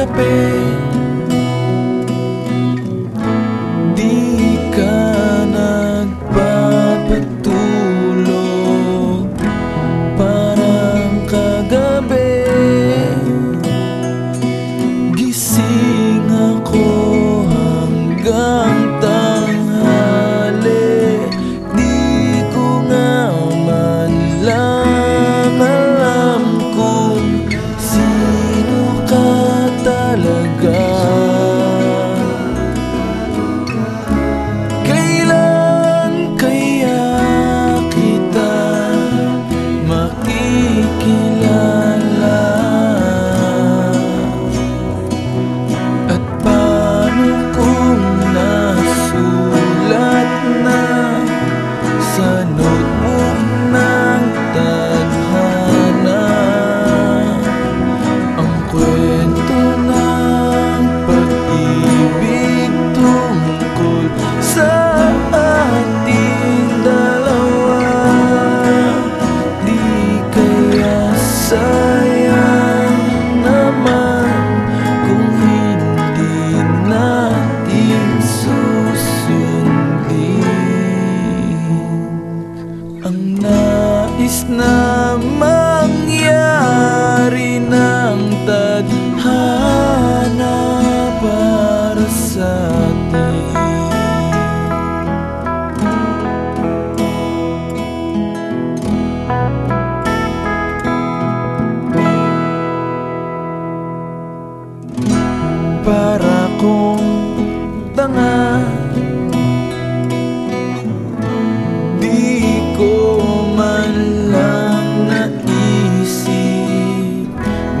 Gabi.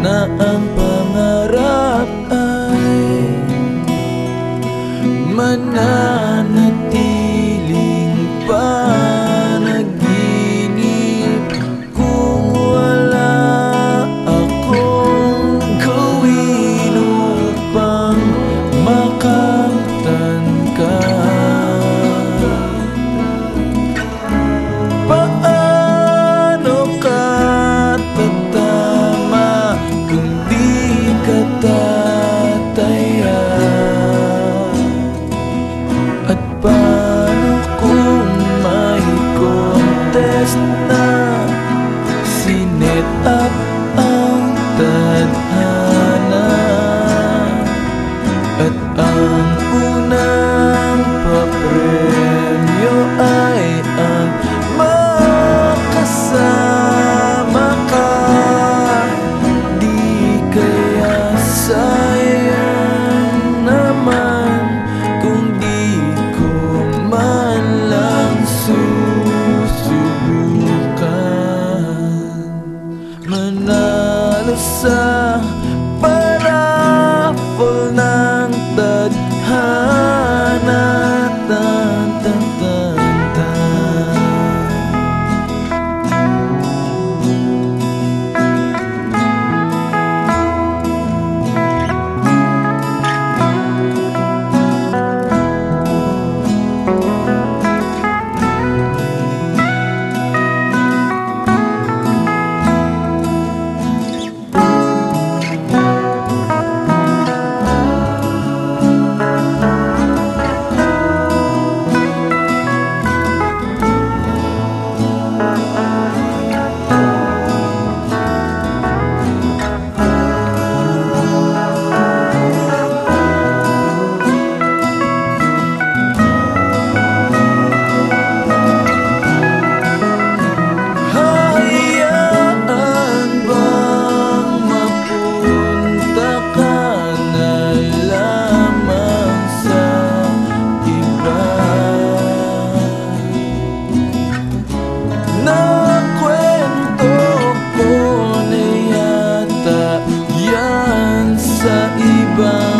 na ang pangarap ay manalo sa ibang